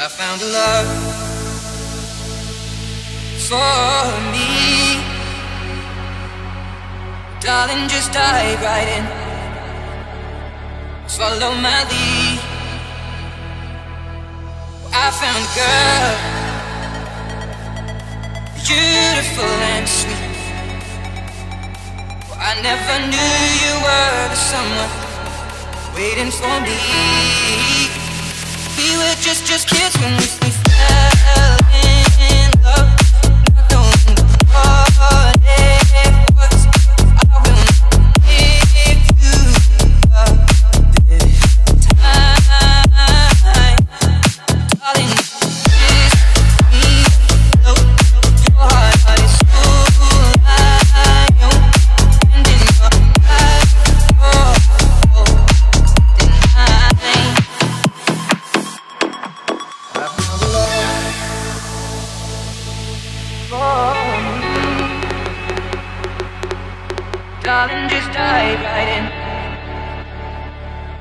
I found a love for me. Darling, just dive right in. Follow my lead. I found a girl, beautiful and sweet. I never knew you were the someone waiting for me. We were just just kids Darling, just dive right in.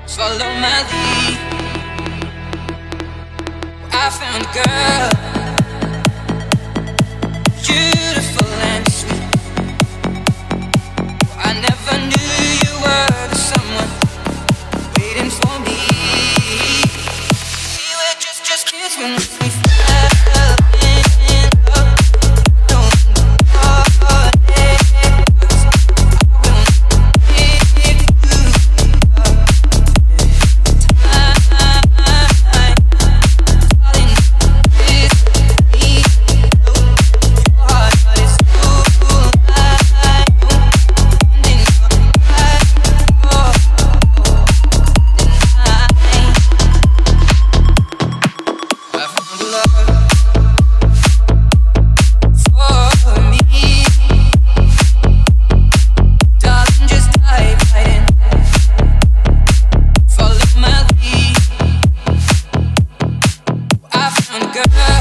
Follow my lead. I found a girl, beautiful and sweet. I never knew you were the someone waiting for me. We were just just girl.